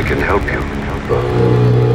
I can help you,